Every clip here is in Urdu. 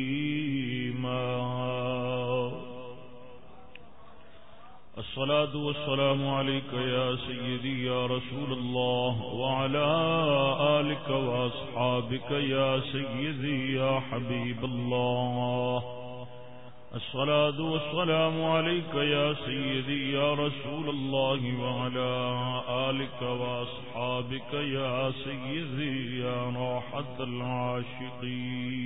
تسليما الصلاة والسلام عليك يا سيدي يا رسول الله وعلى آلك وأصحابك يا سيدي يا حبيب الله الصلاة والسلام عليك يا سيدي يا رسول الله وعلى آلك وأصحابك يا سيدي يا راحة العاشقين.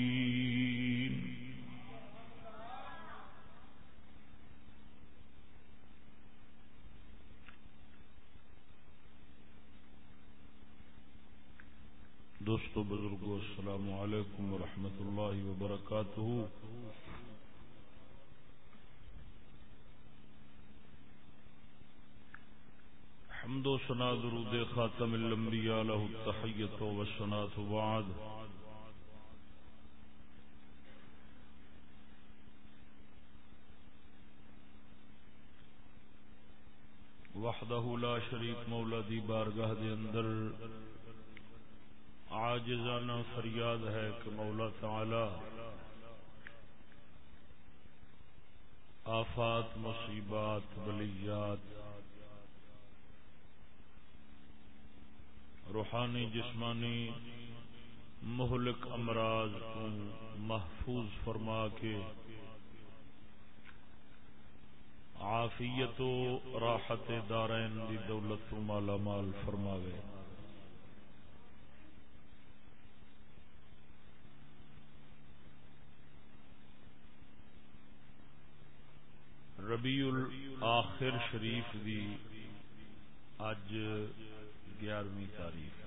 دوستو، بزرگو، السلام علیکم ورحمۃ اللہ وبرکاتہ حمد و سنا درود خاتم الانبیاء له التحیت و الصلاۃ بعد۔ وحدہ لا شریک مولا دی بارگاہ دے اندر عاجزانہ فریاد ہے کہ مولا تعالی آفات، مصیبات، بلیات روحانی جسمانی مہلک امراض کو محفوظ فرما کے عافیت و راحت دارین دی دولت و مالا مال فرماوے۔ ربیع الاخر شریف دی اج گیارہویں تاریخ۔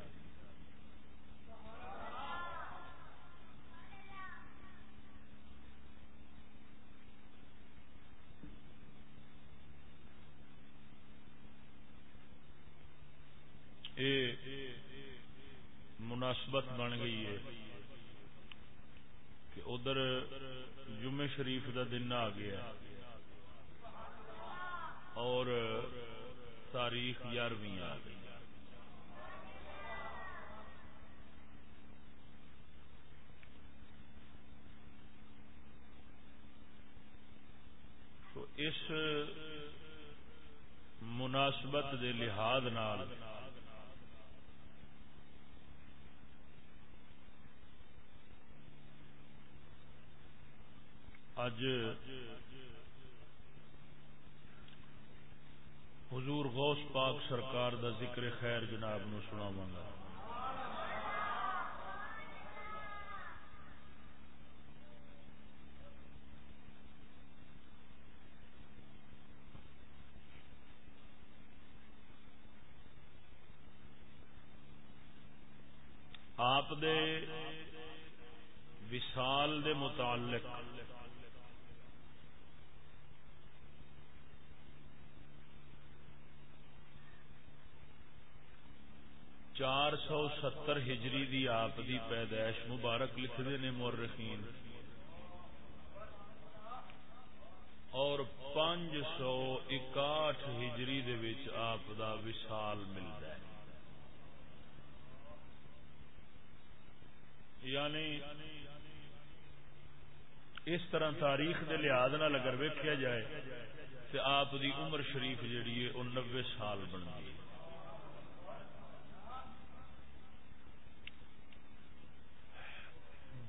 اے مناسبت بن گئی ہے کہ ادھر جمعے شریف کا دن آ گیا اور تاریخ یارویں آ گئی۔ اس مناسبت دے لحاظ نال اج حضور غوث پاک سرکار دا ذکر خیر جناب نو سناواں گا۔ دے وصال دے متعلق۔ چار سو ستر ہجری دی آپ دی پیدائش۔ مبارک لکھتے نے مورخین۔ اور پانچ سو اکاٹھ ہجری دے وچ آپ دا وصال ملتا ہے۔ یعنی اس طرح تاریخ دے لحاظ اگر ویکیا جائے تو آپ دی عمر شریف جیڑی ہے وہ نبے سال بن گئی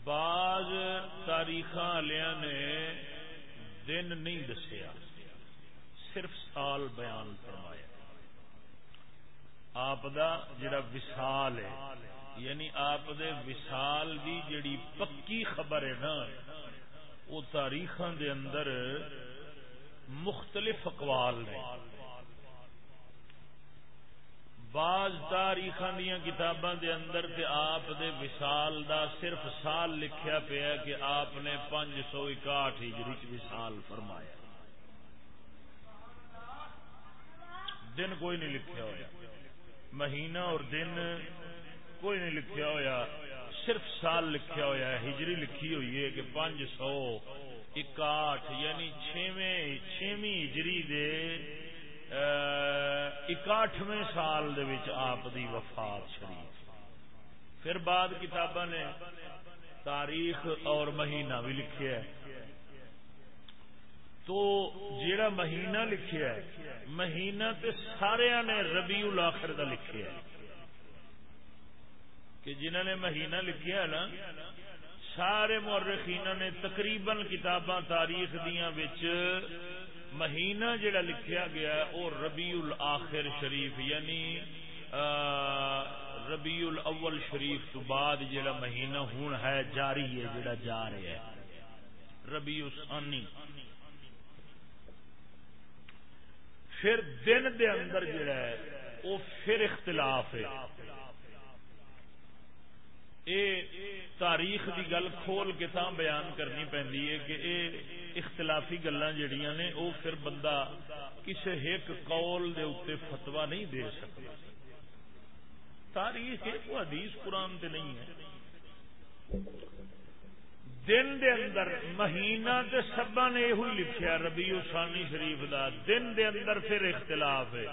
بعض تاریخ نے دن نہیں دسیا، صرف سال بیان فرمایا۔ آپ دا جڑا وسال ہے یعنی آپ دے وسال دی جڑی پکی خبر ہے نا، وہ تاریخ دے اندر مختلف اقوال نے۔ بعض تاریخ دیا کتاباں دے اندر تے آپ دے وصال دا صرف سال لکھیا پیا کہ آپ نے پانچ سو اکاٹھ ہجری وصال فرمایا۔ دن کوئی نہیں لکھیا ہوا مہینہ اور دن کوئی نہیں لکھیا ہوا صرف سال لکھیا ہوا ہے، ہجری لکھی ہوئی ہے کہ پانچ سو اکاٹھ یعنی چھویں چھویں ہجری دے اکاٹھویں سال دے وچ آپ دی وفات شریف۔ پھر بعد کتاباں نے تاریخ اور مہینہ بھی لکھیا ہے۔ تو جیڑا مہینہ لکھیا ہے، مہینہ تے سارے نے ربیع الاخر دا لکھیا ہے۔ کہ جنہوں نے مہینہ لکھیا نا، سارے مورخین نے تقریباً کتاباں تاریخ دیاں وچ مہینہ جڑا لکھیا گیا وہ ربیع الاخر شریف یعنی ربیع الاول شریف تو بعد جڑا مہینہ ہون ہے، جاری ہے، جڑا جا رہا ہے۔ ربیع ثانی پھر دن دے اندر جڑا ہے، وہ پھر اختلاف ہے۔ اے تاریخ دی گل کھول کے تاں بیان کرنی پہنی ہے کہ اے اختلافی گلاں جڑیاں نے، او پھر بندہ کسے ایک قول دے اوتے فتوا نہیں دے سکتا۔ تاریخ ایک حدیث قرآن تے نہیں ہے۔ دن دے اندر مہینہ تے سبا نے یہ لکھیا، ربیع ثانی شریف دا۔ دن دے اندر پھر اختلاف ہے۔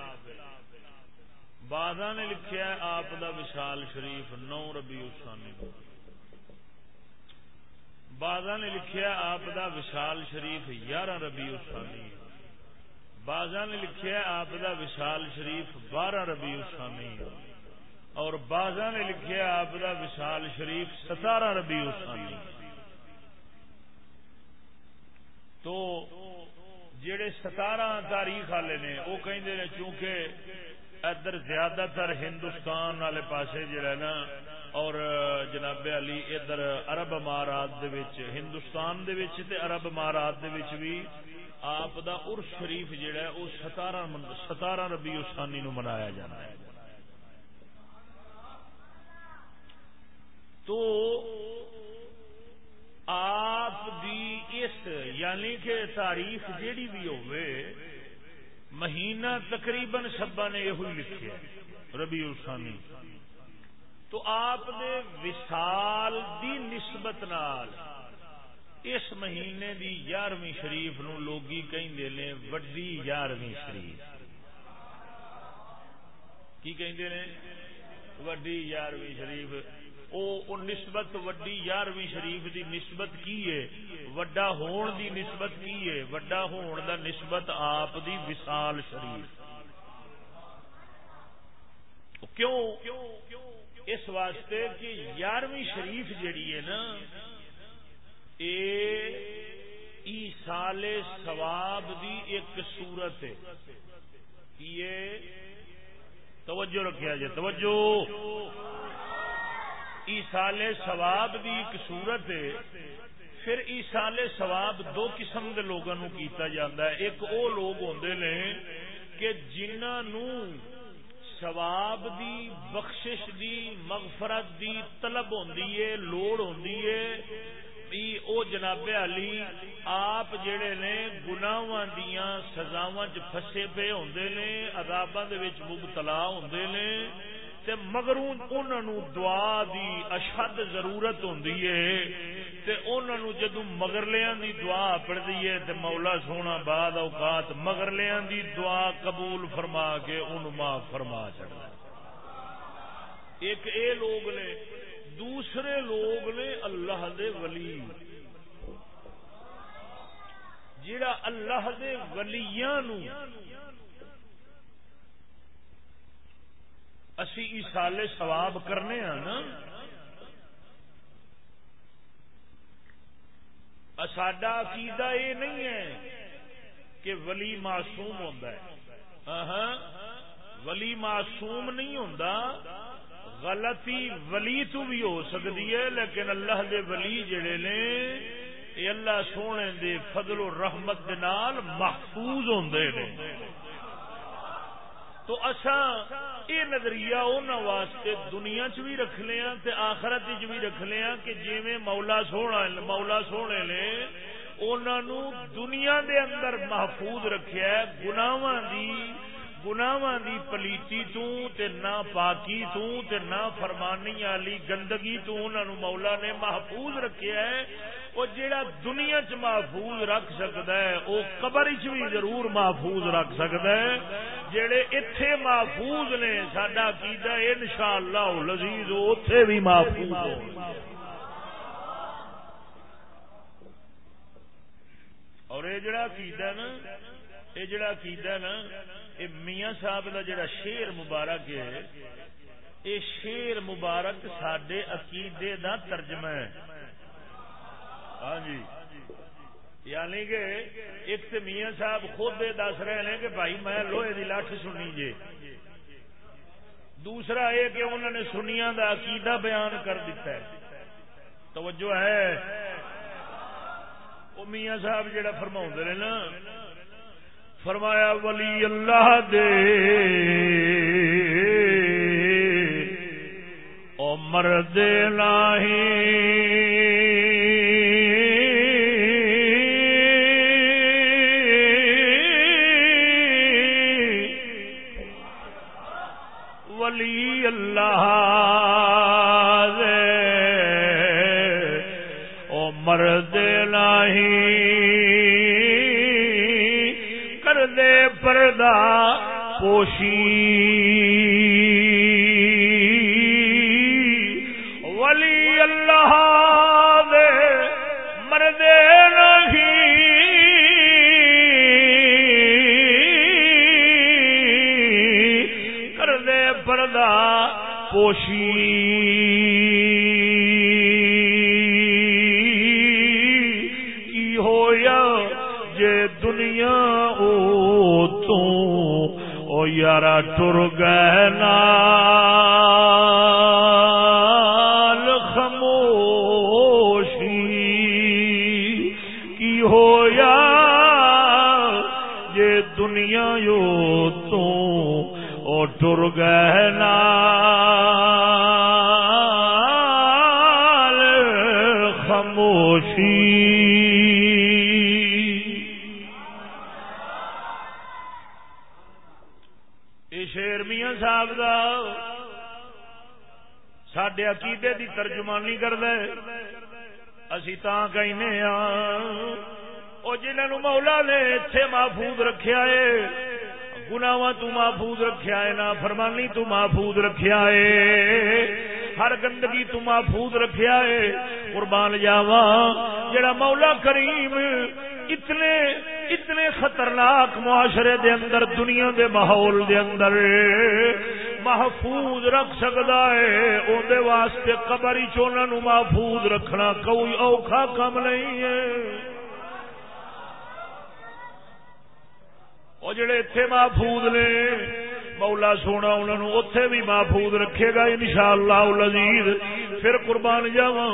بادہ نے لکھیا ہے، آپ دا وشال شریف نو ربی اسانی بادہ نے لکھیا ہے، آپ دا وشال شریف یارہ ربی اسانی بازا نے لکھیا ہے، آپ دا وشال شریف بارہ ربی اسانی اور بازا نے لکھیا ہے، آپ دا وشال شریف ستارہ ربی اسانی تو جڑے ستارہ تاریخ والے نے، وہ کہیں چونکہ ادھر زیادہ تر ہندوستان والے پاسے جڑا نا اور جناب علی ادھر ارب امارات ہندوستان دے وچ تے عرب امارات دے وچ بھی آپ دا عرس شریف جڑا ہے وہ ستارہ ستارہ ربی اسانی نو منایا جانا ہے۔ تو آپ دی اس یعنی کہ تاریخ جیڑی بھی ہوئے مہینہ تقریباً سبا نے یہ لکھے ربی السانی تو آپ نے وسال دی نسبت نال اس مہینے دی یارویں شریف نو لوگی کہیں نے وڈی یارویں شریف۔ کی کہیں نے؟ وڈی یارویں شریف۔ او نسبت وڈی یارویں شریف دی نسبت کی ہے؟ وڈا ہون دی نسبت کی ہے؟ وڈا ہون دا نسبت آپ دی وصال شریف۔ کیوں؟ اس واسطے کہ یارویں شریف جیڑی ہے نا، اے ایسال ثواب دی ایک صورت ہے۔ یہ توجہ رکھا جائے توجہ۔ ایسال ثواب دی ایک صورت ہے۔ پھر ایسال ثواب دو قسم کے لوگوں کیتا جاتا ہے۔ ایک او لوگ ہوندے نے کہ جنہوں ثواب دی، بخشش دی، مغفرت دی طلب ہوندی ہے، لوڑ ہوندی ہے بھی او جناب علی، آپ جڑے نے گناواں دیاں سزاواں چ پھسے پے ہوندے نے، عذاباں دے وچ مبتلا ہوندے نے تے مگر انہاں نو دعا دی اشد ضرورت ہوندی ہے۔ تے انہاں نو جدوں مگرلیاں دی دعا پڑھدی ہے، تے مولا سونا بعد اوقات مگرلیاں دی دعا قبول فرما کے ان معاف فرما چڑھدا ایک اے لوگ نے، دوسرے لوگ نے اللہ دے ولی۔ جڑا اللہ دے ولیاں نو اسی ایسالے ثواب کرنے ہاں نا۔ ساڈا عقیدہ یہ نہیں ہے کہ ولی معصوم ہوتا ہے۔ ولی معصوم نہیں ہوتا غلطی ولی تو بھی ہو سکتی ہے، لیکن اللہ دے ولی جڑے نے یہ اللہ سونے دے فضل و رحمت دے نال محفوظ ہوندے نے۔ تو اصا یہ نظریہ ان واسطے دنیا چ بھی رکھ لیا تے آخرت چ بھی رکھ لیا کہ جی مولا سونا مولا سونے نے انہوں دنیا دے اندر محفوظ رکھیا ہے گناواں دی گناواں دی پلیتی تو تے نہ پاکی تو تے نہ فرمانی والی گندگی تو انہوں مولا نے محفوظ رکھیا ہے وہ جیڑا دنیا چ محفوظ رکھ سکتا ہے وہ قبر چ بھی ضرور محفوظ رکھ سکتا ہے۔ جڑے اتے محفوظ نے سڈا کیدا ان شاء اللہ لذیذ بھی محفوظ ہو۔ اور یہ جڑا کیدا نا یہ جڑا کیدا نا یہ میاں صاحب کا جڑا شیر مبارک ہے، یہ شیر مبارک سڈے عقیدے دا ترجمہ ہے۔ ہاں جی۔ یعنی کہ ایک تو میاں صاحب خود دس رہے ہیں کہ بھائی میں لوہے کی لٹھ سنی جے دوسرا یہ کہ انہوں نے سنیا دا عقیدہ بیان کر دیتا ہے۔ توجہ ہے۔ وہ میاں صاحب جڑا فرما رہے نا فرمایا ولی اللہ دے۔ او مرد نہیں پوشی ولی اللہ دے مردے کردے پردہ پوشی۔ کی ہو یا جے دنیا او تو۔ یارا ٹر گئے نال خموشی کی ہو یہ دنیا یو تو او ٹر گئے نال سڈے عقیدے دی ترجمانی کر دے اسی تا کہنے ہاں وہ جنہوں مولا نے اتے محفوظ رکھیا ہے گناواں تو محفوظ رکھیا ہے نا فرمانی تو محفوظ رکھیا ہے ہر گندگی تو محفوظ رکھیا ہے قربان جاوا جڑا مولا کریم اتنے اتنے خطرناک معاشرے دے اندر دنیا دے ماحول دے اندر محفوظ رکھ سکتا ہے۔ اندر واسطے قبر چونا نو محفوظ رکھنا کوئی اوکھا کم نہیں ہے۔ وہ جڑے اتے محفوظ نے، مولا سونا انہوں نے اتے بھی محفوظ رکھے گا ان شاء اللہ پھر قربان جاوا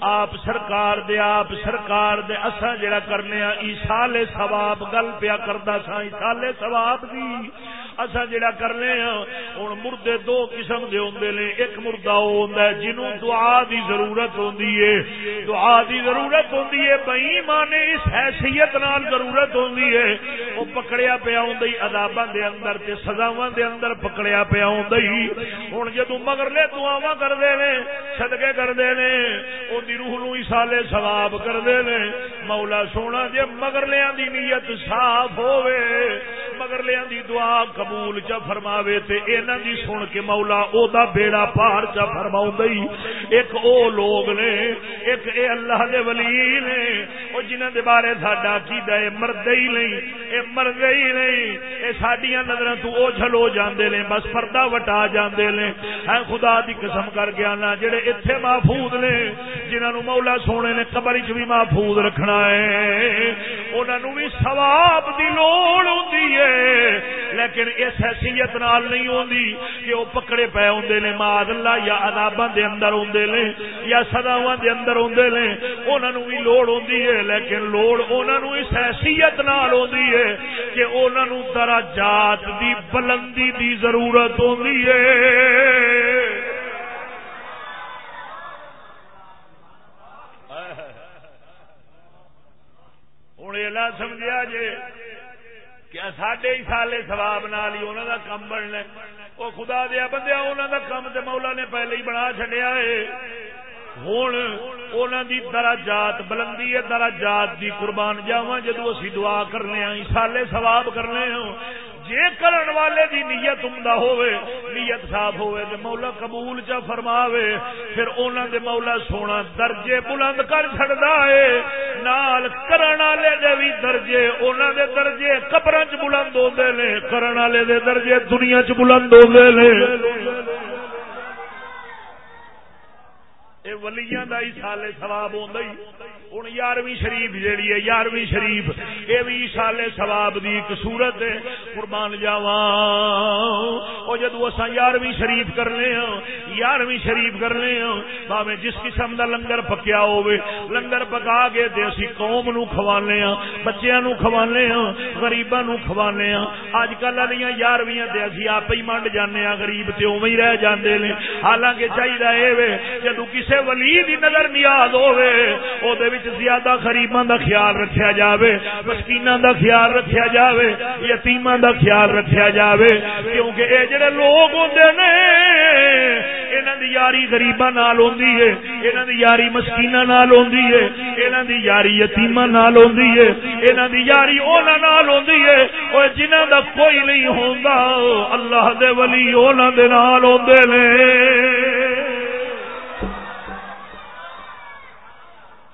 آپ سرکار دے، آپ سرکار دے اسا جڑا کرنے ایسال ثواب، گل پیا کردا سا ایسال ثواب دی۔ اصا جڑا کرنے ہاں ہوں مردے دو قسم دے ہوندے نے، ایک مردہ وہ ہوندا ہے جنوں دعا دی ضرورت ہوندی ہے۔ دعا دی ضرورت ہوندی ہے بئی مانے اس حیثیت نال ضرورت ہوندی ہے۔ وہ پکڑیا پیا ہوندا ہی، عذاباں دے اندر تے سزاواں دے اندر پکڑیا پیا ہوندا ہی۔ ہن جدوں مگرلے دعاواں کردے نے، صدقے کردے نے، اون دی روح نو ایسالے ثواب کردے نے۔ مولا سونا، جے مگرلیاں دی نیت صاف ہوے مگرلیاں دی دعا قبول چا فرماوے تے اے اینا دی سن کے مولا او دا بیڑا پار چا فرماؤں دئی۔ ایک او لوگ نے، ایک اے اللہ دے ولی نے۔ او جنہ دے بارے ساڈا کیدا اے مردے ہی نہیں، اے مردے ہی نہیں۔ اے ساڈیاں نظراں تو او جھلو جاندے نے، بس پردہ وٹا جاندے نے۔ اے خدا دی قسم کر کے انا جڑے ایتھے محفوظ نے، جنہاں نو مولا سونے نے قبر وچ بھی محفوظ رکھنا ہے۔ انہاں نو بھی ثواب دی لوڑ ہوندی ہے، لیکن اس حیثیت نال نہیں ہوندی۔ کہ وہ پکڑے پے ہوندے نے ماذ اللہ یا عذاباں دے اندر ہوندے نے، یا سزاواں دے اندر ہوندے نے، انہاں نو بھی لوڑ ہوندی ہے، لیکن لوڑ انہاں نو اس حیثیت نال ہوندی ہے کہ انہاں نو درجات دی بلندی دی ضرورت ہوندی ہے۔ ہوں یہ سمجھا جی کیا سڈے ہی سالے سواب نال ہی انہوں کا کم بننا وہ خدا دیا بندیا انہوں کا کم تو مولا نے پہلے ہی بنا چڈیا ہے۔ ہوں انہوں دی دراجات بلندی ہے دراجات دی قربان جاوا جدو اسی دعا کرنے ہاں سالے سواب کرنے ہوں جے کرن والے دی نیت عمدہ ہوئے نیت صاف ہوئے تے مولا قبول چا فرماوے، پھر انہاں دے مولا سونا درجے بلند کر چھڑدا ہے۔ نال کرن والے دے وی درجے انہاں دے درجے قبراں چ بلند ہوندے نے، کرن والے دے درجے دنیا چ بلند ہوندے نے۔ اے ولیاں دا ہی سالے ثواب ہوندا ہی۔ ہوں یارویں شریف جیڑی ہے یارویں شریف یہ بھی سالے سواب دی ایک صورت ہے قربان جاوا وہ جدو اصا یارویں شریف کرنے ہاں یارویں شریف کرنے ہاں باوے جس قسم دا لنگر پکیا ہوے لنگر پکا کے تے اسی قوم نو کھوانے ہاں بچیاں نو کھوانے ہاں غریباں نو کھوانے ہاں اج کل والی یارویں تے اسی آپ ہی منڈ جانے ہاں غریب تے اوویں ہی رہ جاندے نے حالانکہ چاہیے اے وے جدو کسے ولی دی نظر نیاز ہوے او دے زیادہ غریباں دا خیال رکھیا جاوے، مسکیناں دا خیال رکھیا جاوے، یتیماں دا خیال رکھیا جاوے۔ کیونکہ اے جڑے لوگ ہوندے نے، انہاں دی یاری غریباں نال ہوندی ہے انہاں دی یاری مسکیناں نال ہوندی ہے انہاں دی یاری یتیماں نال ہوندی ہے انہاں دی یاری نال ہوندی ہے او جنہاں دا کوئی نہیں ہوندا، اللہ دے ولی دے نال ہوندے نے۔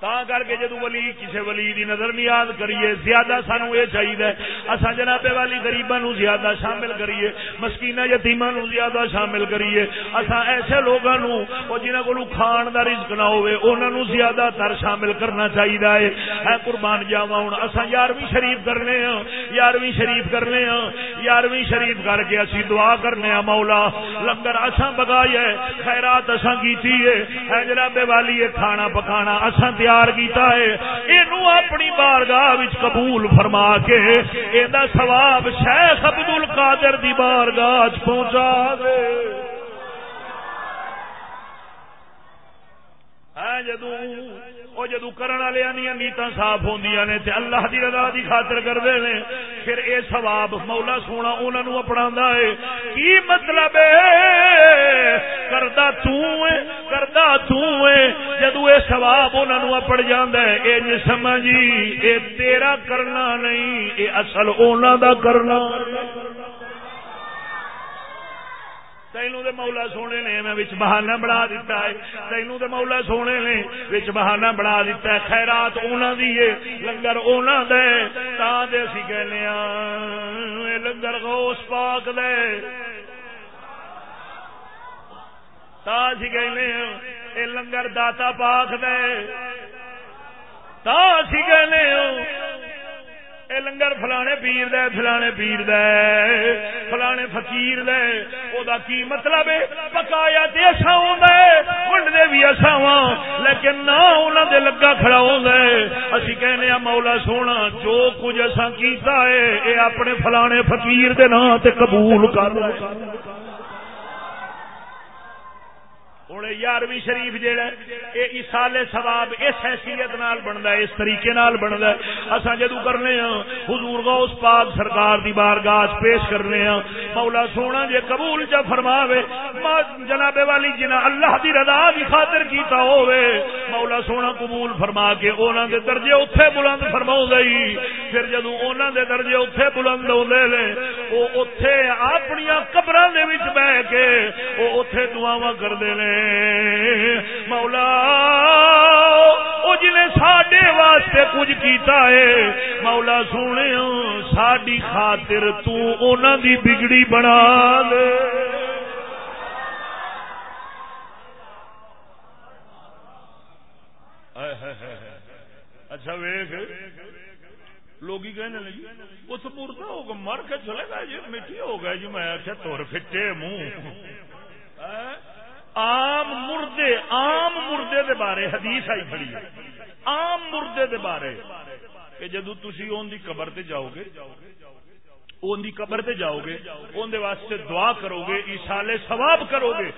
تا کر کے جدو ولی کسی ولی دی نظر نیاز کریے زیادہ سانو یہ چاہیے اصا جناب والی گریباں نو زیادہ شامل کریے مسکینہ یتیماں نو زیادہ شامل کریے اصا ایسے لوگوں نو جنہاں کو کھان دا رزق نہ ہوئے انہاں نو زیادہ تر شامل کرنا چاہیے اے قربان جاوا ہوں اصا یارویں شریف کرنے ہاں یارویں شریف کرنے ہاں یارویں شریف کر کے اسی دعا کرنے ہاں مولا لنگر اصا بگایا خیرات اصا کیتی ہے جناب والی کھانا پکانا اصا تیار کیتا ہے۔ اینو اپنی بارگاہ قبول فرما کے یہ سواب شیخ ابدل کادر دی بارگاہ پہنچا دے۔ ہاں، جدو وہ جدو کرنے والے نیتا صاف ہوں نے تے اللہ دی رضا دی خاطر کرتے ہیں، پھر اے ثواب مولا سونا انہوں اپنا ہے۔ کی مطلب کردا کردا جدو اے ثواب انہوں اپڑ جانا ہے، اے جی سمجھی اے تیرا کرنا نہیں، اے اصل انہوں دا کرنا۔ تینوں دے مولا سونے نے میں وچ بہانہ بنا دیتا ہے تینوں دے مولا سونے نے وچ بہانہ بنا دیتا ہے خیرات انہاں دی ہے لنگر انہاں دے تا دے اسی کہنے اے لنگر غوث پاک دے تا اسی کہنے اے لنگر داتا پاک دے تا اسی کہنے اے لنگر فلانے پیر دے فلانے پیر دے فلانے فقیر دے او دا کی مطلب ہے پکایا تے اسا ہوندا ہے ونڈ دے بھی اسا واں لیکن نہ انہاں دے لگا کھڑا ہوندا ہے اسی کہنے ہاں مولا سونا جو کچھ اسا کیتا ہے اے اپنے فلانے فقیر دے نام تے قبول کر ہوں یارویں شریف جہا یہ اسال سواب اس حیثیت نال بنتا ہے، اس طریقے نال بنتا ہے۔ اصا جدو کرنے ہاں حضور غوث پاک سرکار دی بارگاہ پیش کرنے ہاں مولا سونا جے قبول چا فرماوے جناب والی جنا اللہ دی رضا دی خاطر کیتا ہوئے مولا سونا قبول فرما کے انہوں دے درجے اتے بلند فرما گئی پھر جدو انہوں دے درجے اتے بلند ہوتے نے وہ اتے اپنی قبر بہ کے وہ اتے دعوا کرتے ہیں مولا وہ جنہیں جی ساڈے واسطے کچھ کیتا ہے، مولا سونے ساری خاطر تنا دی بگڑی بنا دے اچھا ویخ لوگ کہنے لگی، اس مردہ ہوگا مر کے چلے گا جی مٹی ہو گیا جی میں آخیا تور فٹے منہ۔ آم مردے آم مردے دے بارے حدیث آئی کھڑی ہے۔ آم مردے دے بارے۔ کہ جدو تھی ان دی قبر تے جاؤ گے ان دی قبر تے جاؤ گے ان دے واسطے دعا کرو گے اشالے ثواب کرو گے۔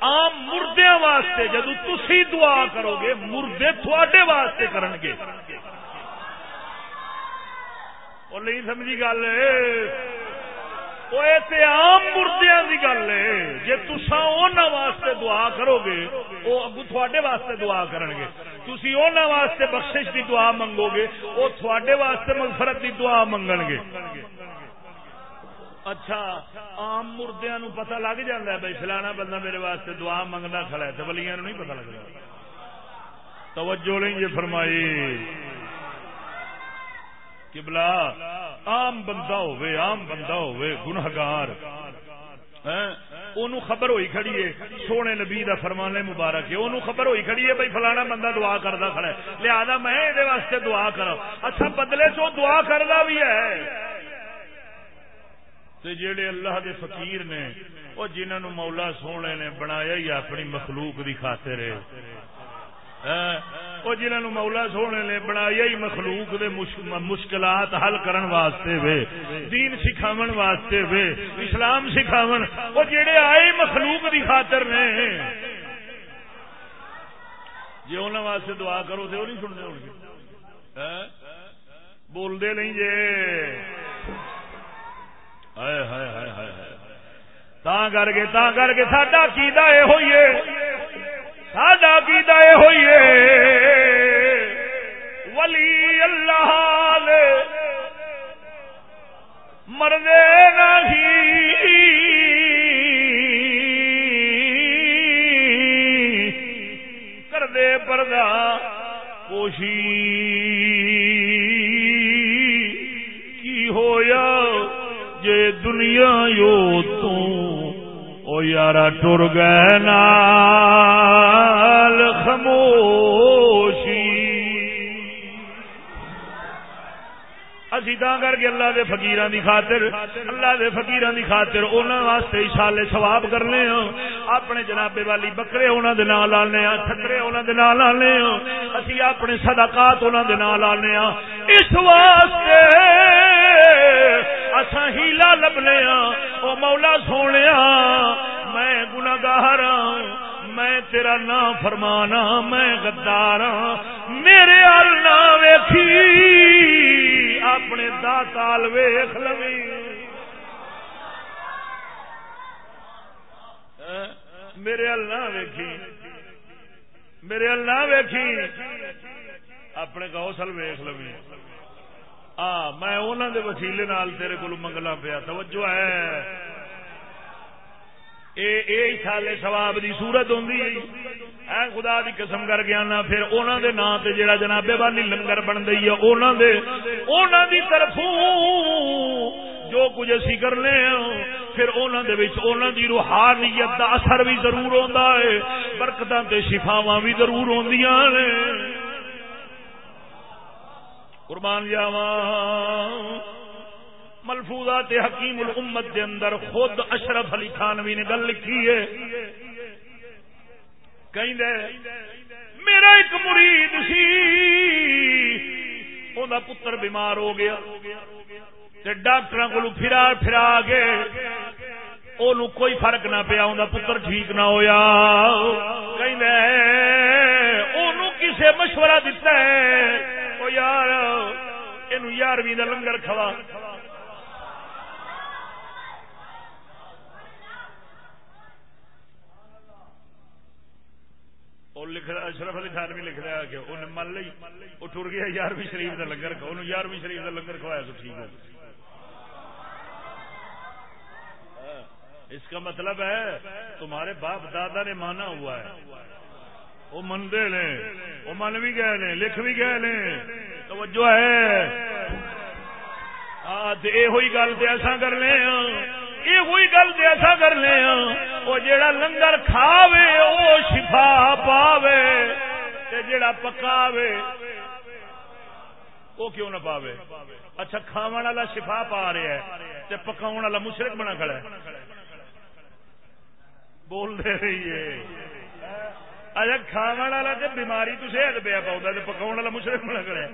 آم مردے واسطے جدو تسی دعا کرو گے، مردے تھوڑے واسطے کرن گے۔ اور نہیں سمجھی گل۔ آم مردیا کی گل ہے۔ جی تسا واسطے دعا کرو گے وہ اگو تھوڑے واسطے دعا کرن گے۔ تھی واسطے بخشش کی دعا منگو گے وہ تھوڑے واسطے مغفرت کی دعا منگن گے۔ اچھا آم مردیا نو پتا لگ جا بھائی فلانا بندہ میرے واسطے دعا منگنا کھڑا ہے تو بلیاں نہیں پتا لگتا توجہ لیں جی فرمائی۔ کبلا عام بندہ ہوئے، عام بندہ ہوئے، گنہگار۔ ہاں، اونوں خبر ہوئی کھڑی ہے، سونے نبی دا فرمانے مبارک ہے انہوں خبر ہوئی کھڑی ہے بھائی فلانا بندہ دعا کرتا کھڑا ہے۔ لہذا میں یہ واسطے دعا کرا اچھا بدلے چو دعا کرنا بھی ہے؟ تے جڑے اللہ دے فقیر نے وہ جنہوں مولا سونے نے بنایا ہی اپنی مخلوق دی خاطر ہے۔ وہ جنہوں مولا سونے نے بنایا ہی مخلوق دے مشکلات حل کرن واسطے وے، دین سکھاون واسطے وے، اسلام سکھاون، وہ جڑے آئے مخلوق دی خاطر نے۔ جی انہوں واسطے دعا کرو تو وہ نہیں سننے ہو گے۔ ہاں؟ بولتے نہیں جے۔ تا کر کے، تا کر کے، ساڈا کیدا یہ ہوئی ساڈا کیدا یہ ہوئی ولی اللہ مردے نہیں یارا ٹر گئے نال خموشی اسی تا کر کے اللہ دے فقیران دی خاطر، اللہ دے فقیران دی خاطر انہاں واسطے اشالے ثواب کرنے ہاں۔ اپنے جناب والی بکرے انہاں دے نال لانے ہاں ٹھکرے انہاں دے نال لانے ہاں۔ اسی اپنے صدقات انہاں دے نال لانے ہاں۔ اس واسطے اسا ہیلا لبنے ہاں۔ او مولا سونے میں گناہگار ہاں میں تیرا نام فرمانا، میں غدار میرے ال نہ ویکھی، اپنے دال ویخ لو میرے اللہ ویکھی، میرے اللہ ویکھی، اپنے گوسل ویخ لو آ میں انہوں دے وسیلے نال تیرے کو منگلا پیا، توجہ ہے۔ سالے سواب دی صورت ہوں اے خدا دی قسم کر کے آنا، پھر انہوں دے نام تے جڑا جنابے والی لنگر بن گئی ہے انہوں دے انہوں دی طرفوں جو کچھ اسی کرنے ہیں، پھر انہوں دے وچ انہوں دی روحانیت دا اثر بھی ضرور ہوندا ہے، برکتاں تے شفاواں بھی ضرور ہوندیاں نے۔ قربان جاوا ملفوظات حکیم الامت دے اندر خود اشرف علی خانوی نے گل لکھی ہے۔ کہیں میرا ایک مرید سی دا پتر بیمار ہو گیا ڈاکٹر کو پھرا پھرا کے او کوئی فرق نہ پیا ان پتر ٹھیک نہ ہویا۔ کسے مشورہ دتا ہے؟ او یار یہ یارویں لنگر کھوا۔ اشرف علی خان بھی لکھ رہا کہ انہیں من لی وہ ٹر گیا یارویں شریف کا لنگر کھا یارویں شریف کا لنگر کھوایا تو ٹھیک ہو اس کا مطلب ہے تمہارے باپ دادا نے مانا ہوا ہے وہ منتے نے وہ من بھی گئے نے لکھ بھی گئے نے توجہ ہے یہ گل تو ایسا کرنے یہ ہوئی گل تو ایسا کرنے وہ جڑا لنگر کھاوے وہ شفا پاوے جڑا پکاوے وہ کیوں نہ پاوے اچھا کھاو والا شفا پا رہا ہے پکاؤ والا مشرق بنا کھڑا ہے بول دے رہی ہے اچھا کھان والا تو بیماری تو صحت پیا پاؤں پکاؤ والا مشرق بنا کرے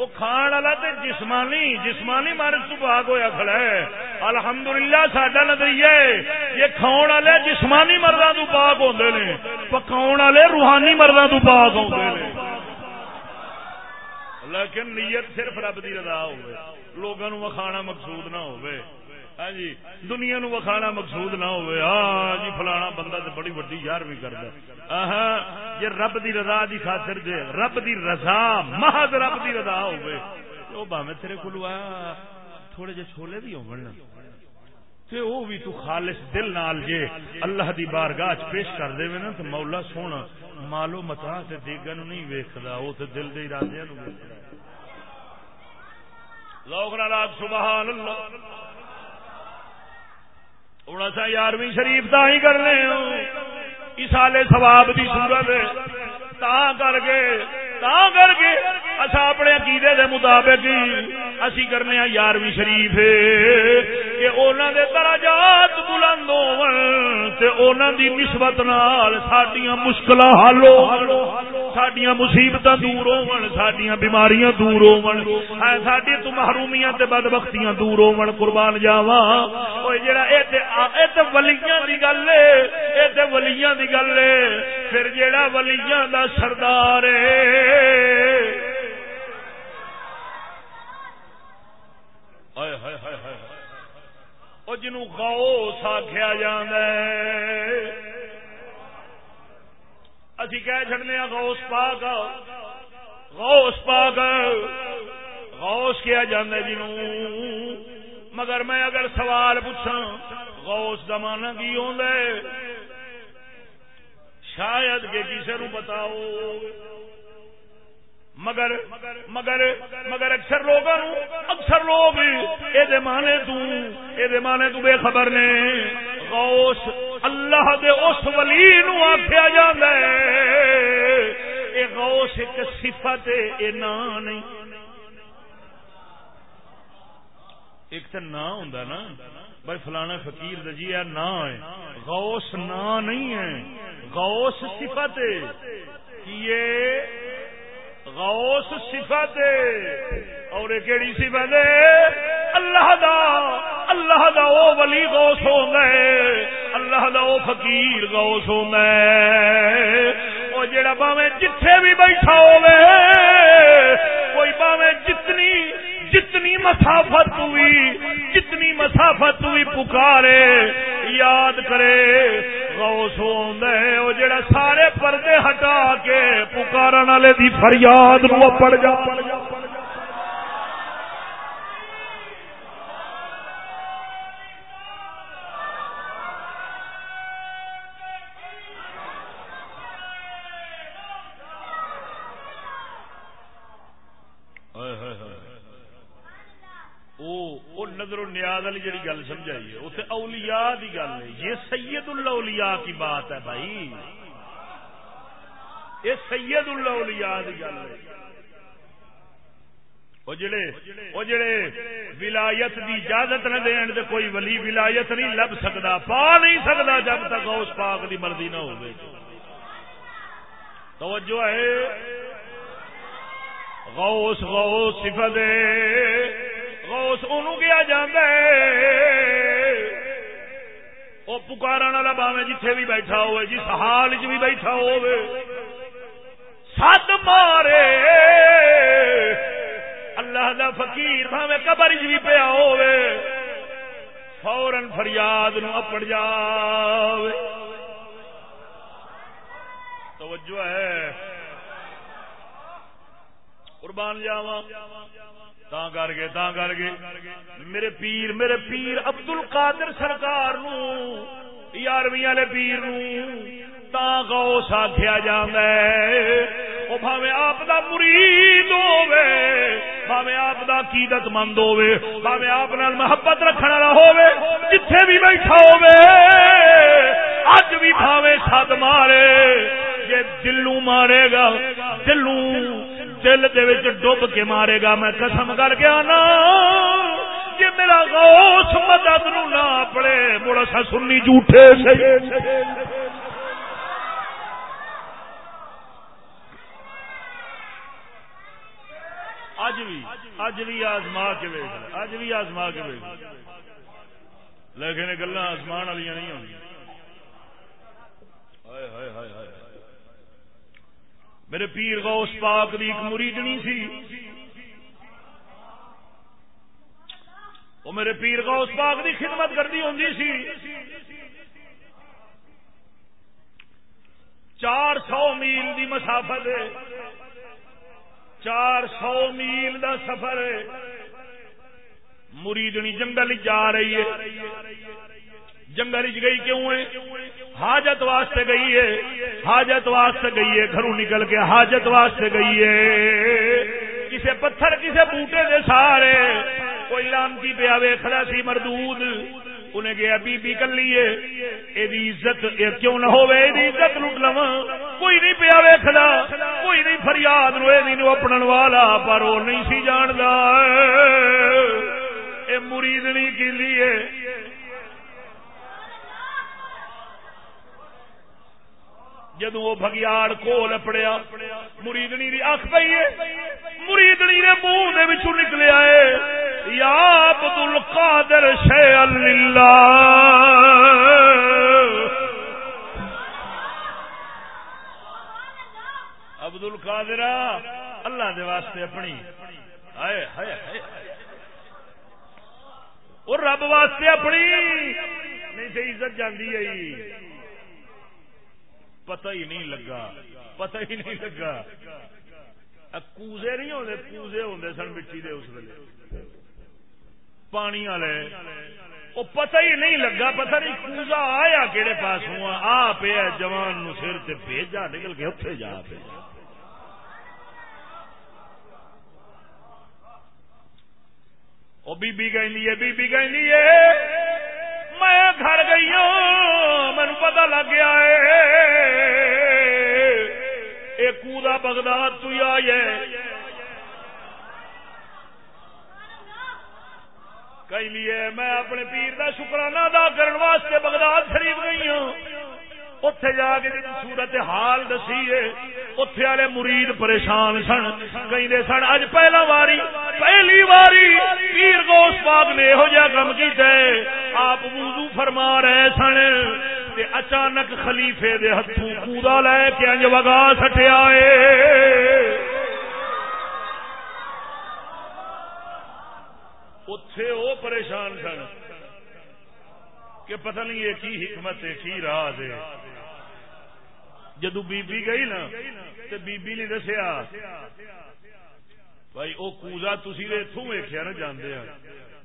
وہ کھان والا تو جسمانی جسمانی مرض تو باغ ہوا کھڑا ہے۔ الحمدللہ ساڈا نظریہ یہ کھاؤ والے جسمانی مردہ تو باغ ہوتے ہیں پکاؤ والے روحانی مردہ تو باغ ہوتے ہیں لیکن نیت صرف رب کی رضا ہوگا لوگوں مقصود نہ ہوئے۔ ہاں جی دنیا نو وکھانا مقصود نہ ہوئے۔ ہاں جی فلانا بندہ تو بڑی وڈی یار بھی کرتا ہاں یہ رب دی رضا دی خاطر دے، رب دی رضا، محض رب دی رضا ہوئے۔ تو باویں تیرے کولو، آ، تھوڑے جے چھولے بھی ہون۔ تے او بھی تو خالص دل نال جے اللہ دی بارگاہ چ پیش کر دے نا، تے مولا سونا، مالو متا تے دیگا نو نہیں ویکھدا، او تے دل دے ارادے نو ویکھدا لوگ نال سبحان اللہ۔ ہوں اصا یارویں شریف تا ہی کرنے اسالے سواب کی سورت تا کر کے، تا کر کے اصا اپنے عقیدے دے مطابق اسی کرنے ہاں یارویں شریف۔ کہ انہوں دے دراجات بلند ہون دی نسبت نال سڈیا مشکل حل ہو سڈیا مصیبت دور ہون سڈیا بیماریاں دور ہون ہاں، ساری تو محرومیاں تے بدبختیاں دور ہون قربان جاوا جڑا اے ولیاں دی گل ہے اے تے ولیاں دی گل ہے پھر جڑا ولیاں دا سردار ہے جنو غوث آخیا جا اسی کہہ چڑنے غوث پاک۔ غوث پاک۔ غوث کیا جانا جنو مگر میں اگر سوال پوچھا غوث زمانہ کی ہوں شاید کہ کسی نو بتاؤ مگر مگر مگر اکثر لوگ اکثر لوگ یہ مانے تانے تو بے خبر نے۔ غوث اللہ دے اس ولی نو آخیا جا غوث، ایک صفت، اے نا نہیں ایک تو نا ہوں نا۔ بھائی فلانا فقیر دجی ہے نا ہے۔ غوث نا نہیں ہے۔ غوث صفت کیے؟ غوث صفت اور کیڑی صفت ہے؟ اللہ دا اللہ دا او ولی غوث ہو گئے اللہ دا او فقیر غوث ہو گئے او جڑا باویں جتھے بھی بیٹھا ہوے کوئی باویں جتنی جتنی مسافت ہوئی، جتنی مسافت ہوئی پکارے، یاد کرے، غوث ہے وہ جڑا سارے پردے ہٹا کے پکارن والے دی فریاد نو پڑ جا۔ نظر و نیاز والی جی گل سمجھائیے اتنے اولیاء کی گل ہے۔ یہ سید الاولیاء کی بات ہے بھائی۔ یہ سید الاولیاء کی گل ہے۔ وہ جڑے وہ جڑے ولایت دی اجازت نہ دین تے کوئی ولی ولایت نہیں لب سکتا پا نہیں سکتا جب تک اس پاک دی مرضی نہ ہو توجہ ہے۔ غوث غوث صفت غوث انہوں کیا جاندہ ہے۔ وہ پکارا والا باوے جتھے بھی بیٹھا ہوئے، جس حال چ بھی بیٹھا ہوئے۔ سد مارے۔ اللہ دا فقیر بھاوے قبر چ بھی پیا ہوے فورن فریاد نو اپڑ جاوے۔ توجہ ہے۔ قربان جاواں۔ تا کر کے تا کر کے میرے پیر میرے پیر عبد القادر سرکار نو، یارویں والے پیر نو تا غوث آخیا جاندہ ہے۔ وہ بھاوے آپ دا مرید ہوے بھاوے آپ دا عقیدت مند ہوے بھاوے آپ نال محبت رکھنے والا ہوے جتھے بھی بیٹھا ہوے اج بھی بھاوے سد مارے، جے دلوں مارے گا، دلوں دل دے وچ ڈوب کے مارے گا، میں قسم کر کے آنا جی میرا غوث مدد نو نہ پڑے مڑا سا سنی جھوٹے سے۔ اج بھی اج بھی آزما کے ویک اج بھی آزما کے ویک لیکن گلا آسمان والی نہیں ہوں میرے پیر غوث پاک دی ایک مریدنی سی۔ وہ میرے پیر غوث پاک دی خدمت کرتی ہوں سی۔ چار سو میل دی مسافت چار سو میل دا سفر مریدنی جنگل جا رہی ہے۔ جنگل گئی کیوں ہے؟ حاجت واسطے گئی ہے۔ حاجت واسطے گئی ہے۔ گھروں نکل کے حاجت واسطے گئی ہے۔ کسے پتھر، کسے بوٹے دے سارے کوئی لانتی پہ آوے کھڑا سی مردود، انہیں گیا بی بی کر لیے عزت کیوں نہ ہوئے عزت لٹ لو کوئی نہیں پیا ویخلا کوئی نہیں فریاد نو نو اپن والا، پر وہ نہیں سی جاندا۔ اے مرید نہیں کی لیے جدو وہ بگیاڑ کول اپڑیا، مریدنی دی اکھ پئی مریدنی نے منہ دے وچوں نکلیا ہے۔ یا عبد القادر شیء للہ۔ عبد القادر اللہ دے واسطے اپنی۔ ہائے ہائے ہائے۔ اور رب واسطے اپنی۔ نہیں تے عزت جاندی ہے۔ پتہ ہی نہیں لگا۔ پتہ ہی نہیں لگا۔ کوزے نہیں ہوتے کوزے ہوتے سن مٹی دے اس ویلے۔ پانی والے وہ پتہ ہی نہیں لگا، پتہ نہیں کوزا آیا کہڑے پاس ہوا آ پیا جوان نو سر سے بھیجا، نکل کے اتنے جا پہ وہ بی بی کہ بی بی کہ میں گھر گئی ہوں مینو پتا لگ گیا ہے۔ یہ کودا بغداد تو آئی ہے؟ کئی لیے میں اپنے پیر کا شکرانہ ادا کرنے واسطے بغداد شریف گئی ہوں۔ اتے جا کے صورت حال دسی اتے والے مرید پریشان سن۔ کہ سن، اج پہلا واری، پہلی واری پیر گوش پاک نے یہو جہ کم کیا آپ وضو فرما رہے سن تے اچانک خلیفے دے ہتھوں کودا لے کے انج وگا سٹیا اتے وہ پریشان سن کہ پتہ نہیں یہ کی حکمت ہے، کی راز ہے۔ جدو بی بی گئی نا تو بی بی نے دسیا، بھائی وہ کوزا تھی اتوں ویخیا نا جانے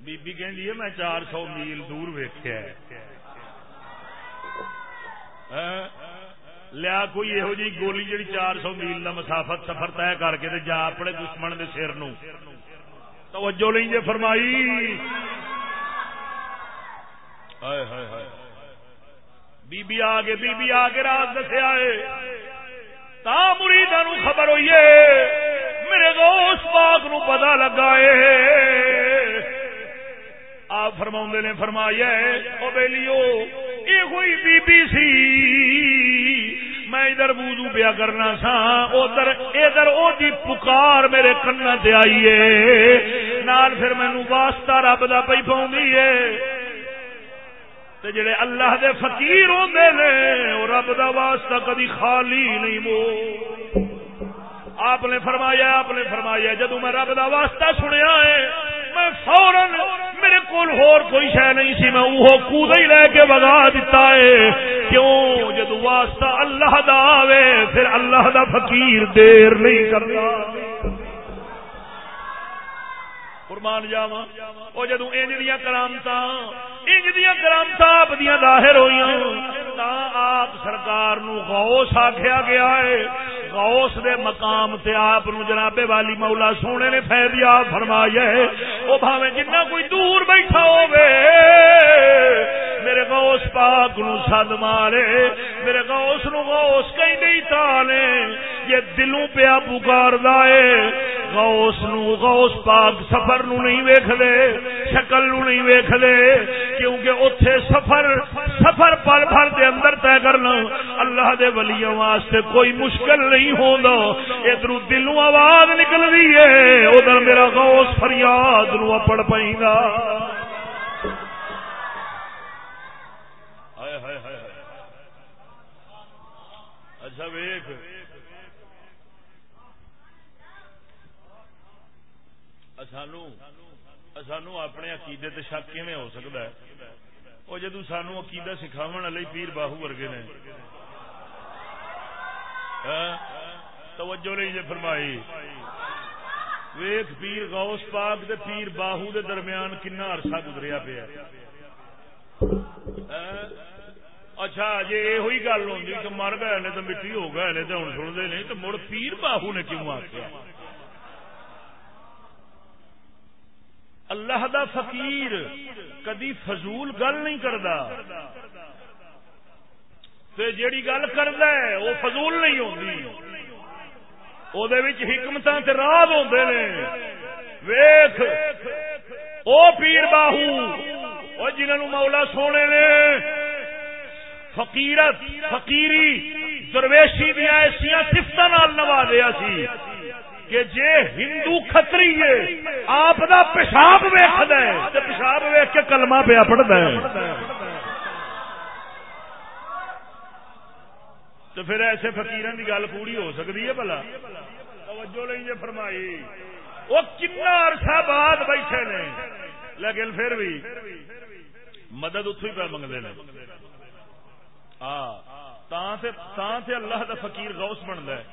بی بی کہ میں چار سو میل دور ویخیا ہاں؟ لیا کوئی یہو جی گولی جی چار سو میل کا مسافت سفر طے کر کے جا اپنے دشمن کے سر نو۔ توجہ نہیں جی فرمائی۔ ہائے ہائے ہائے۔ بی بی آگے بی بی آگے رات دسیا ہے تا مریدا خبر ہوئی ہے۔ میرے غوث پاک نو پتا لگا ہے۔ آپ فرما نے فرمایا او بیلیو یہ کوئی بی بی سی۔ میں ادھر بوزو پیا کرنا سا ادھر ادھر او دی پکار میرے کن تے آئیے نال پھر مینو واسطہ رب دا پی پاؤں تے جڑے اللہ دے فقیر ہوندے نے، او رب دا واسطہ کدی خالی نہیں مو۔ آپ نے فرمایا، آپ نے فرمایا جدو میں رب دا واسطہ سنیا ہے، میں فورن میرے کول ہور کوئی شے نہیں سی، میں وہ کود ہی لے کے بگا دیتا ہے۔ کیوں؟ جدو واسطہ اللہ دا آوے، پھر اللہ دا فقیر دیر نہیں کرتا۔ قربان جاوا وہ جدو انج دیا کرامت انج دیا کرامت آپ دیا ظاہر ہوئی آپ سرکار نو غوث آخیا گیا ہے۔ غوث دے مقام تے آپ جناب والی مولا سونے نے فیضیا فرمایا وہ بھاوے جنہ کوئی دور بیٹھا ہوئے میرے غوث پاک نو سد مارے، میرے غوث نو غوث کہیں نہیں تالے یہ دلوں پیا پکار دائے غوث نو غوث پاک سفر نو نہیں ویکھ دے شکل نو نہیں ویکھ دے کیونکہ اوتھے سفر سفر پل پل دے اندر طے کرنا، اللہ دے ولیوں واسطے کوئی مشکل نہیں ہوندا۔ ادھر دلوں آواز نکل رہی ہے، ادھر میرا غوث فریاد نو اپڑ پیندا اچھا ویکھ۔ سانو سانو اپنے عقیدے تے شک کیویں ہو سکتا ہے؟ وہ جدو سانو عقیدہ سکھاو والے پیر باہو ورگے نے۔ ہاں؟ توجہ نہیں جی فرمائی۔ ویخ پیر غوث پاک دے پیر باہو دے درمیان کنا عرصہ گزریا پیا۔ ہاں؟ اچھا جی یہ گل ہوتی کہ مر گئے نے تو مٹی ہو گئے تو ہوں سنتے نہیں، تو مڑ پیر باہو نے کیوں آخیا اللہ دا فقیر کدی فضول گل نہیں کرتا جیڑی گل کرتا ہے، وہ فضول نہیں ہوتی وہ حکمت راز ہوتے ہیں ویخ او پیر باہو وہ جنہوں مولا سونے نے فقیرت، فقیری، درویشی دیا ایسا سفت نوازیا سی کہ جے ہندو کتری ہے، آپ دا پیشاب ویخد ہے پیشاب ویخ کے کلمہ پیا پڑھتا ہے۔ تو پھر ایسے فقیران کی گل پوری ہو سکتی ہے بلا توجہ نہیں جی فرمائی۔ وہ کنا عرصہ بعد بیٹھے نے، لیکن پھر بھی مدد اتو ہی پہ منگتے ہیں ہاں اللہ دا فقیر غوث بنتا ہے۔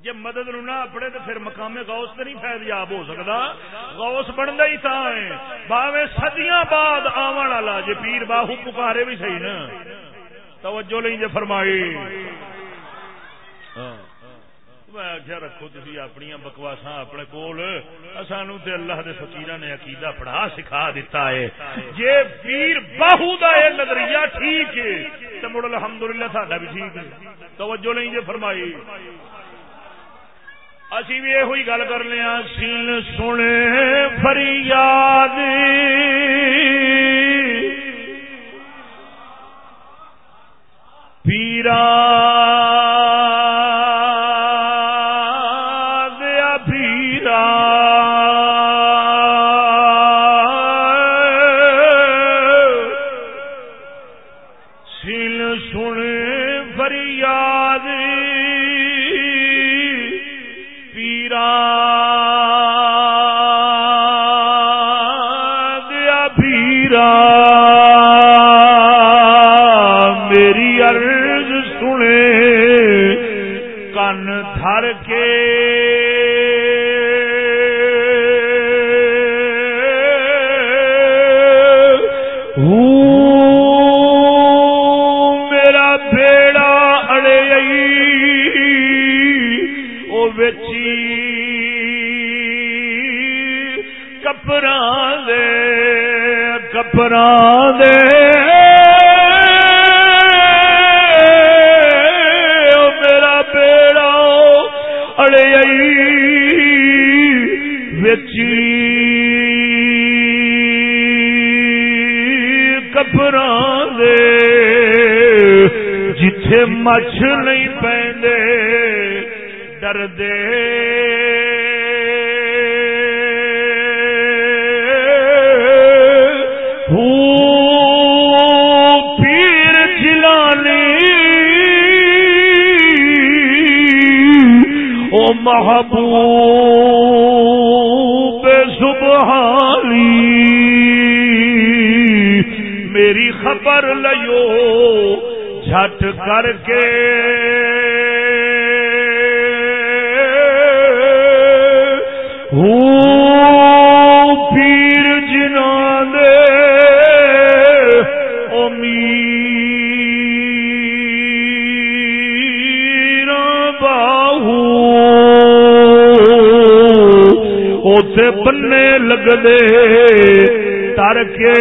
جی مدد نو نہ اپنے تو پھر مقام غوث تو نہیں فیضیاب ہو سکتا۔ غوث بنتا ہی تا ہے۔ باوے صدیاں بعد آن والا جی پیر باہو پکارے بھی صحیح نا۔ توجہ نہیں جی فرمائی۔ ہاں۔ میں آخیا رکھو تھی اپنی بکواسا اپنے کول سانو تے اللہ دے فقیر نے عقیدہ پڑھا سکھا دیتا ہے جی پیر باہو دا یہ نظریہ ٹھیک ہے تو مڑ الحمدللہ ساڈا بھی ٹھیک ہے توجہ نہیں جی فرمائی اسی بھی یہ گل کرنے سیل سنے فریاد پیرا دے۔ میرا بیڑا اڑے بچی کپران دے جتھے مچھ نہیں پہ ڈر دے۔ محبوب سبحانی میری خبر لو جھٹ کر کے بننے لگ دے تر کے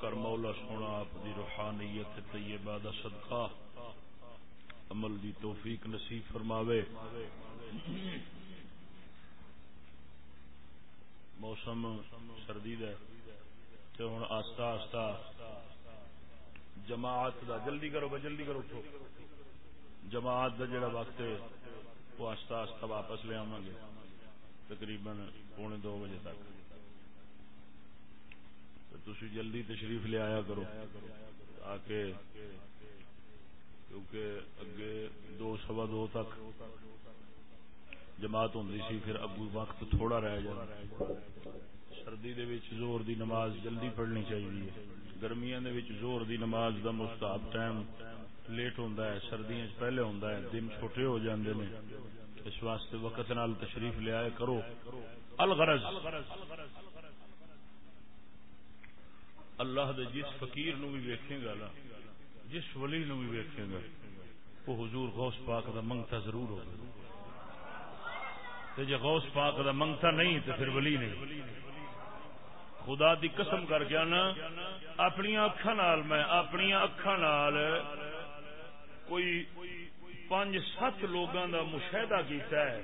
کر مولا سونا، آپ دی روحانیت طیبہ دا صدقہ، عمل دی توفیق نصیب فرماوے۔ موسم سردی دا تے ہن آستا آستا جماعت دا، جلدی کرو بھائی، جلدی کرو اٹھو۔ جماعت دا جڑا وقت ہے، وہ آستا آستا واپس لے آواں گے، تقریباً پونے دو بجے تک۔ تھی جلدی تشریف لے آیا کرو آ کے کیونکہ اگے دو سوا دو تک جماعت ہوں سی، پھر اگو وقت تھوڑا رہ جا سردی دے وچ زور دی نماز جلدی پڑھنی چاہیے۔ گرمیاں دے وچ زور دی نماز دا مستحب ٹائم لیٹ ہوندا ہے، سردیاں وچ پہلے ہوندا ہے، دن چھوٹے ہو جاندے نے۔ اس واسطے وقت نال تشریف لے آئے کرو۔ الغرض۔ اللہ دے جس فقیر نو بھی ویکھے گا نا، جس ولی نو بھی ویکھے گا، وہ حضور غوث پاک دا منگتا ضرور ہوگا۔ جی غوث پاک دا منگتا نہیں تو پھر ولی نہیں۔ خدا دی قسم کر گیا نا اپنی اکھا نال، میں اپنی اکھا نال کوئی پانچ سات لوگوں کا مشاہدہ کیتا ہے۔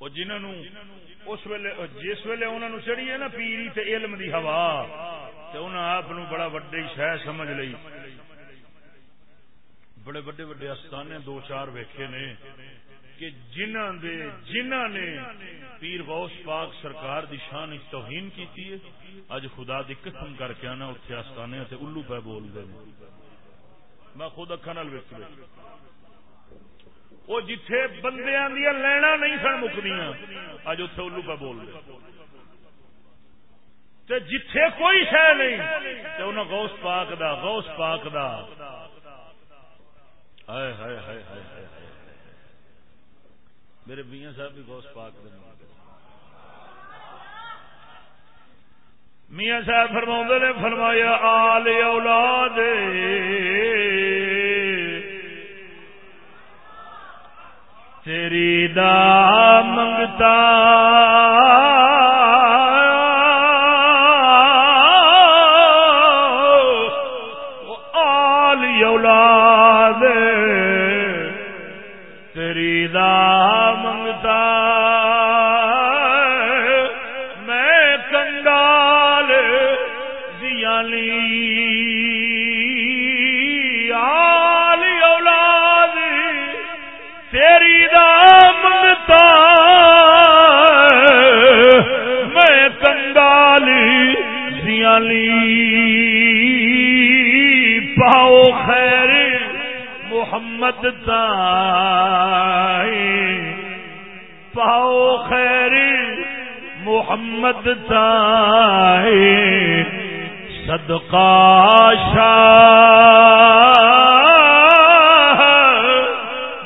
وہ جنہوں اس ویلے جس ویلے انہوں نے چڑھی ہے نا پیری تے علم دی ہوا، تے انہوں آپ بڑا وڈی شہ سمجھ لئی۔ بڑے بڑے بڑے استانے دو چار ویکھے نے کہ جنہ دے جنہ نے پیر غوث پاک سرکار دی شان توہین کیتی ہے، اج خدا دی قسم کر کے آنا اتنے آستانے تے الو پہ بول دے میں خود اکھا نال ویک وہ جتھے بندیاں دیا لینا نہیں سن مکدیاں اج اتنے الو پہ بول دے۔ تے جتھے کوئی شہ نہیں، تے انہاں غوث پاک دا، غوث پاک دا۔ ہائے ہائے ہائے ہائے میرے میاں صاحب بھی گوشت پاک دے میاں صاحب فرما نے، فرمایا آل اولاد۔ تیری دا منگتا خیر محمد پاؤ خیر محمد صدقہ شاہ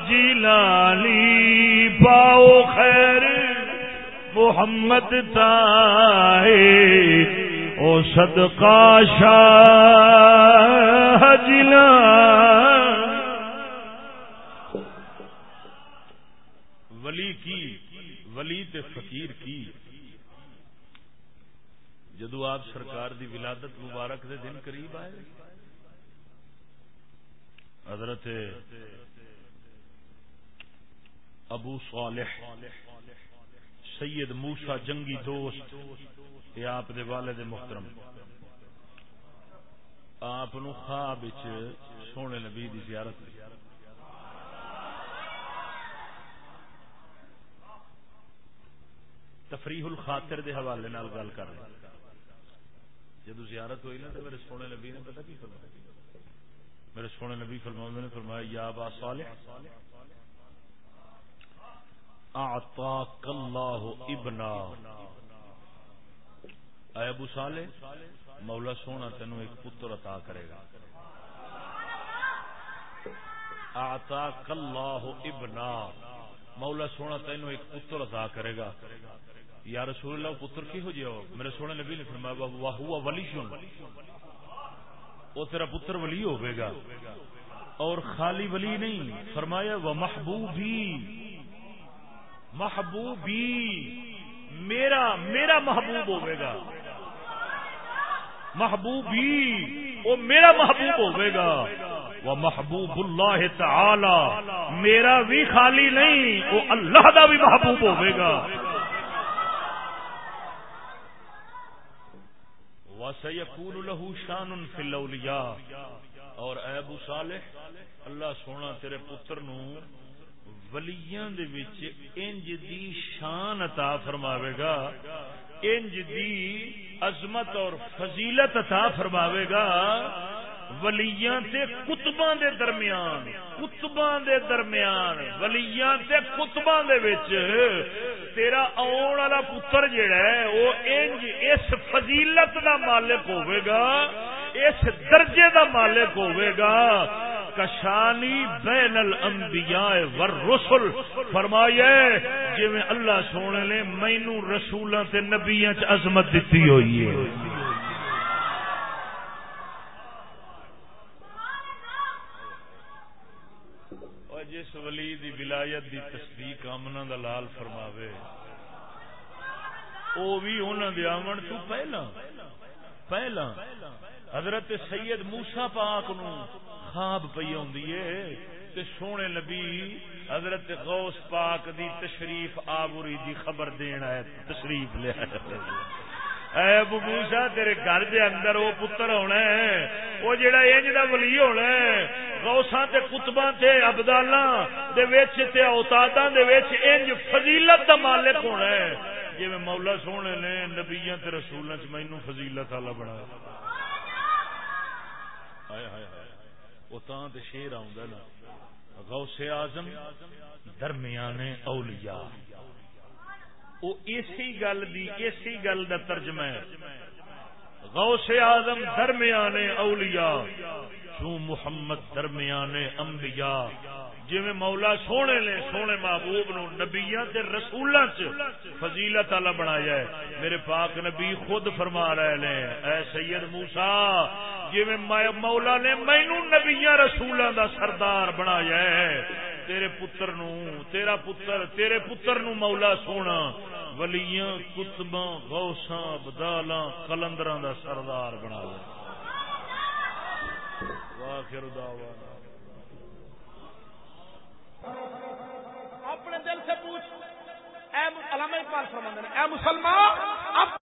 جیلانی پاؤ خیر محمد تائے او صدقہ شاہ جیلانی ولی کی، ولی تے فقیر کی۔ جدو آپ سرکار دی ولادت مبارک دے دن قریب آئے، حضرت ابو صالح، سید موسا جنگی دوست یہ آپ دے والد محترم آپ خواب سونے نبی دی زیارت دی تفریح الخاطر دے حوالے نال گل کر رہے جب زیارت ہوئی نا تو میرے سونے نبی نے پتا کی فرمایا میرے سونے نبی فرما نے فرمایا یا با صالح اعطاک اللہ ابنا اے ابو صالح، مولا سونا تینو ایک پتر عطا کرے گا۔ اعطاک اللہ ابنا۔ مولا سونا تینو ایک پتر عطا کرے گا۔ یا رسول اللہ، پتر کی ہو؟ جاؤ میرے سونے نبی نے فرمایا واہ ولی سن وہ تیرا پتر ولی ہوئے گا۔ اور خالی ولی نہیں، فرمایا وہ محبوبی۔ محبوبی، میرا میرا محبوب ہوئے گا۔ محبوبی، وہ میرا محبوب ہوئے گا۔ وہ محبوب اللہ تعالی، میرا بھی خالی نہیں، وہ اللہ کا بھی محبوب ہوئے گا۔ وسيكون له شان في الاولياء اور اے ابو صالح، اللہ سونا تیرے پتر نو ولیاں دے وچ انج دی شان عطا فرماوے گا۔ انج دی عظمت اور فضیلت عطا فرماوے گا ولیاں تے کتباں دے درمیان کتباں دے درمیان، ولیاں تے کتباں دے وچ تیرا آن والا پتر جڑا ہے وہ انج اس فضیلت دا مالک ہوے گا اس درجے دا مالک ہوے گا کشانی بین الانبیاء والرسل، فرمایا جی اللہ سونے نے مینو رسولوں تے نبیاں چ عظمت دتی ہوئی ہے۔ جس ولی دی ولایت دی تصدیق امنا دا لال فرماوے۔ او بھی انہاں دے آمن تو پہلا پہلا حضرت سید موسا پاک نو خواب پی ہوندی ہے تے سونے نبی حضرت غوث پاک دی تشریف آبوری دی خبر دین آئے تشریف لے آئے۔ اے ابو موسا تیرے گھر دے اندر وہ پتر ہونا ہے۔ وہ جڑا انج دا ولی ہونا ہے، غوثاں تے کتباں تے ابدالاں دے وچ تے اوتاداں دے وچ انج فضیلت دا مالک ہونا ہے۔ جویں مولا سونے نے نبیاں تے رسولاں چ مینوں فضیلت والا بنایا ہائے ہائے ہائے او تاں تے شیر آوندا نا۔ غوث اعظم درمیان اولیاء۔ او اسی گل دی اسی گل دا ترجمہ ہے۔ غوث اعظم درمیان اولیاء تو محمد درمیان انبیاء۔ جی مولا سونے نے سونے محبوب نو نبیا رسولوں چ فضیلت والا بنایا ہے۔ میرے پاک نبی خود فرما رہے نے، اے سید موسا جی مولا نے مینو نبیا رسولوں دا سردار بنایا ہے۔ تیرے پتر نو، تیرا پتر، تیرے پتر نو مولا سونا، ولیاں، کتباں، غوثاں، بدالاں، کلندراں دا سردار بنا بنایا واخر دعوانا۔ اپنے دل سے پوچھ، اے علامہ اقبال فرماندے اے مسلمان